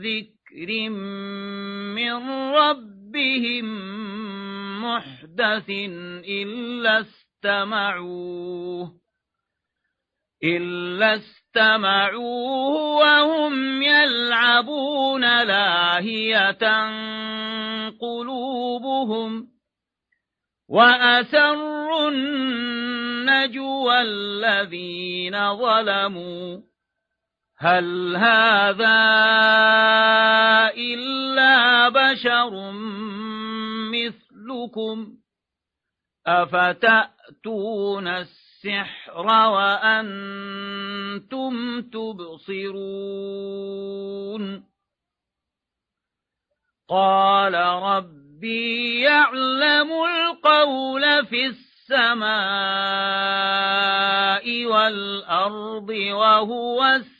ذكر من ربهم محدث إلا استمعوه إلا استمعوه وهم يلعبون لاهية قلوبهم وأسروا النجوى الذين ظلموا هل هذا إلا بشر مثلكم؟ أفتأتون السحر وأنتم تبصرون؟ قال ربي يعلم القول في السماء والأرض وهو السماء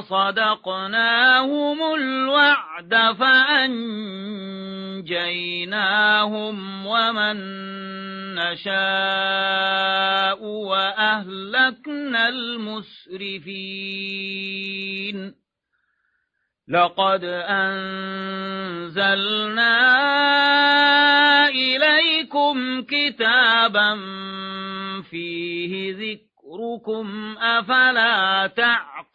صدقناهم الوعد فأنجيناهم ومن نشاء وأهلكنا المسرفين. لقد أنزلنا إليكم كتابا فيه ذكر ذكركم أفلا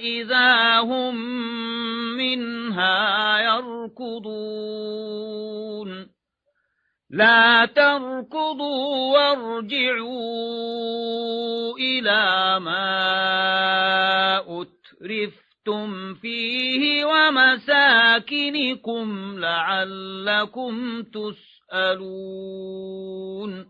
إذا هم منها يركضون. لا تركضوا وارجعوا إلى ما أترفتم فيه ومساكنكم لعلكم تسرون يسألون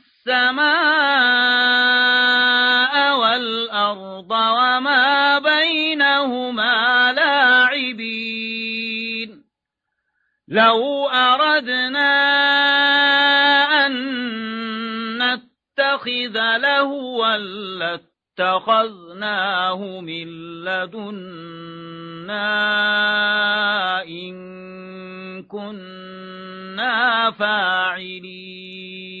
السماء والأرض وما بين بينهما لاعبين. لو أردنا أن نتخذ لهوا لاتخذناه من لدنا إن كنا فاعلين.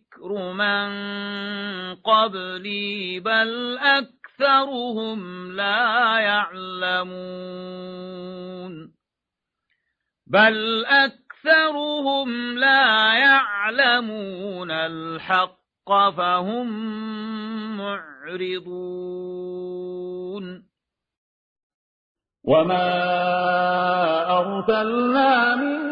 ذكر من قبلي بل أكثرهم لا يعلمون بل أكثرهم لا يعلمون الحق فهم معرضون وما أرسلنا من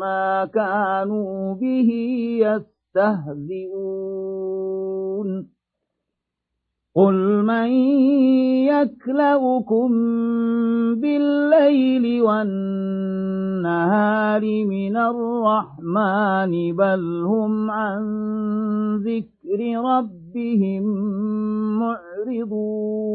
ما كانوا به يستهزئون. قل من يكلؤكم بالليل والنهار من الرحمن بل هم عن ذكر ربهم معرضون.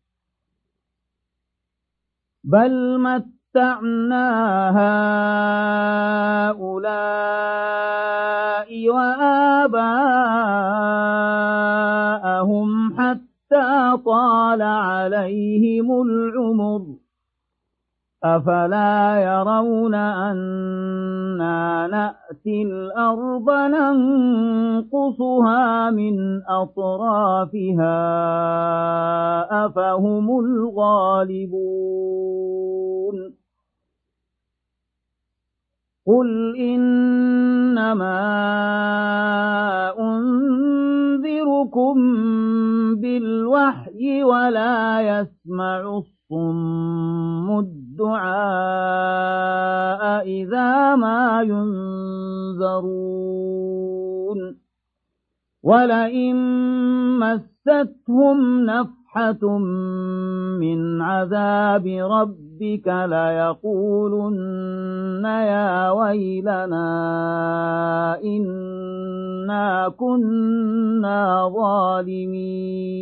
بل متعنا هؤلاء وآباءهم حتى طال عليهم العمر أفلا يرون أنا نأتي الأرض ننقصها من أطرافها أفهم الغالبون قل إنما أنذركم بالوحي ولا يسمع الصم الدعاء إذا ما ينذرون ولئن مستهم نفحة من عذاب ربك ليقولن يا ويلنا إنا كنا ظالمين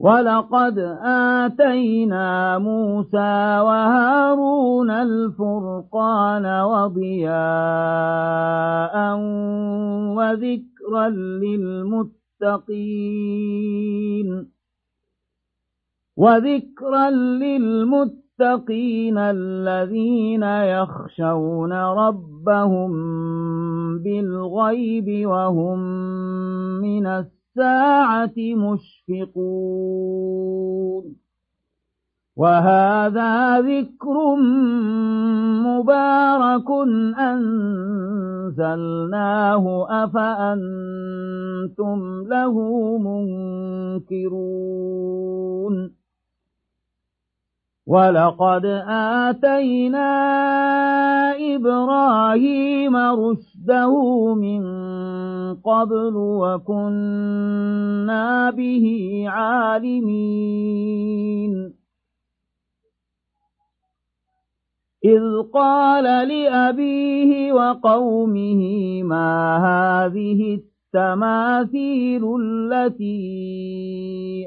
ولقد آتينا موسى وهارون الفرقان وضياء وذكرا للمتقين وذكرا للمتقين الذين يخشون ربهم بالغيب وهم من السماء الساعة مشفقون. وهذا ذكر مبارك أنزلناه أفأنتم له منكرون. ولقد آتينا إبراهيم رشده من قبل وكنا به عالمين إذ قال لأبيه وقومه ما هذه التماثيل التي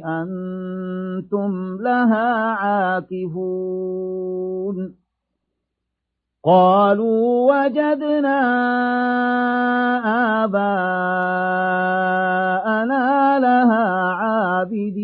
أنتم لها عاكفون. قالوا وجدنا آباءنا لها عابدين.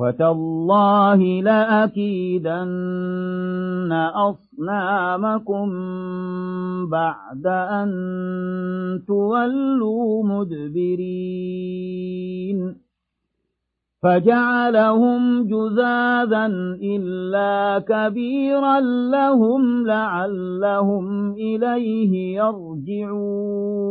وتالله لأكيدن أصنامكم بعد أن تولوا مدبرين فجعلهم جزاذا إلا كبيرا لهم لعلهم إليه يرجعون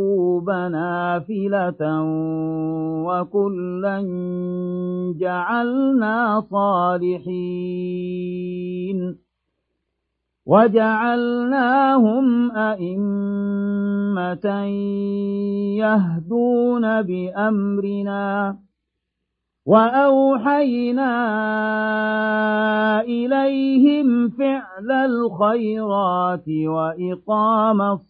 يعقوب نافلة وكلا جعلنا صالحين وجعلناهم أئمة يهدون بأمرنا وأوحينا إليهم فعل الخيرات وإقام الصلاة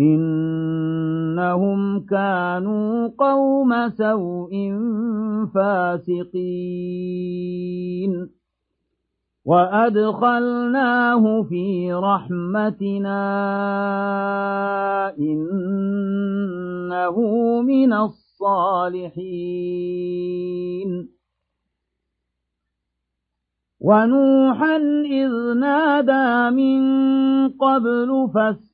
إنهم كانوا قوم سوء فاسقين وأدخلناه في رحمتنا إنه من الصالحين ونوحا إذ نادى من قبل فاستقيم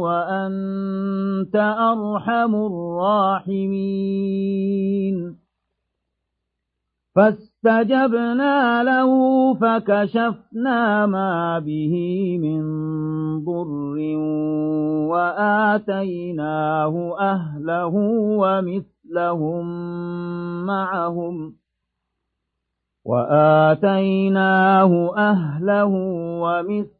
وأنت أرحم الراحمين فاستجبنا له فكشفنا ما به من ضر وآتيناه أهله ومثلهم معهم وآتيناه أهله ومثلهم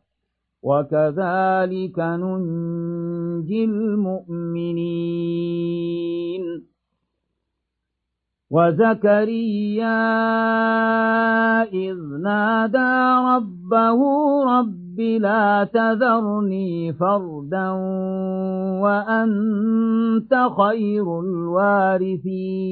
وكذلك ننجي المؤمنين وزكريا إذ نادى ربه رب لا تذرني فردا وأنت خير الوارثين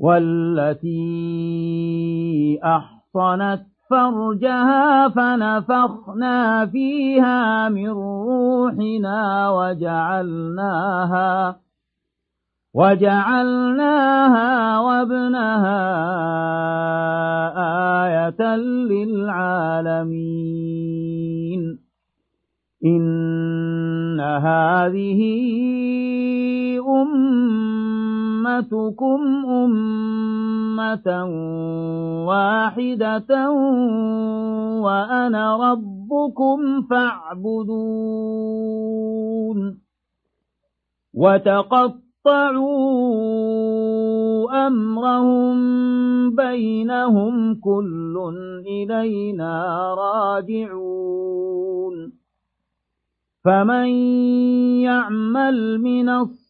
والتي أحصنت فرجها فنفخنا فيها من روحنا وجعلناها وجعلناها وابنها آية للعالمين. إن هذه أمتكم أمة واحدة وأنا ربكم فاعبدون. وتقطعوا أمرهم بينهم كل إلينا راجعون. فمن يعمل من الصالحات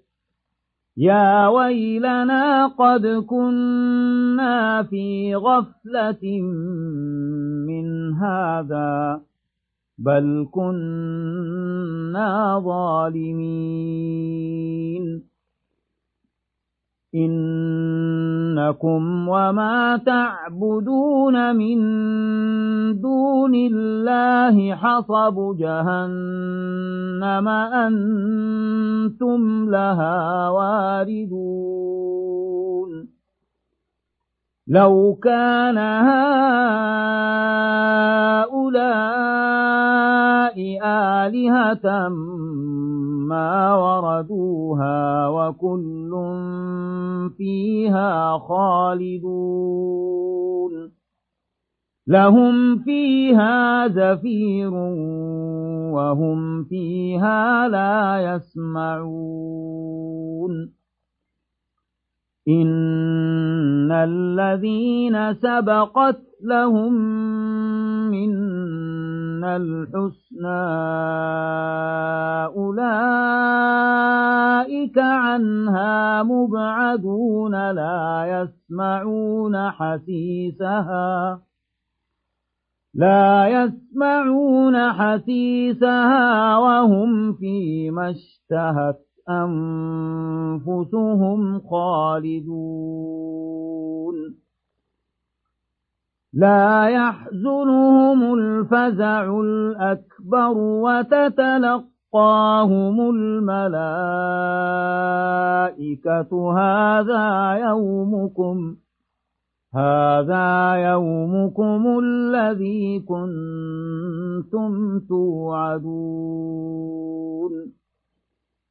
يا ويلنا قد كنا في غفلة من هذا بل كنا ظالمين. إنكم وما تعبدون من دون الله حصب جهنم أنتم لها واردون لو كان هؤلاء آلهة ما وردوها وكل فيها خالدون. لهم فيها زفير وهم فيها لا يسمعون. إن الذين سبقت لهم منا الحسنى أولئك عنها مبعدون لا يسمعون حسيسها لا يسمعون حسيسها وهم فيما اشتهت أنفسهم خالدون. لا يحزنهم الفزع الأكبر وتتلقاهم الملائكة. هذا يومكم هذا يومكم الذي كنتم توعدون.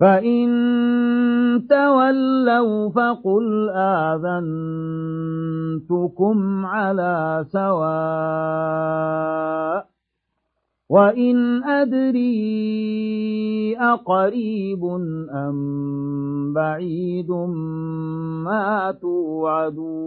فإن تولوا فقل آذنتكم على سواء وإن أدري أقريب أم بعيد ما توعدون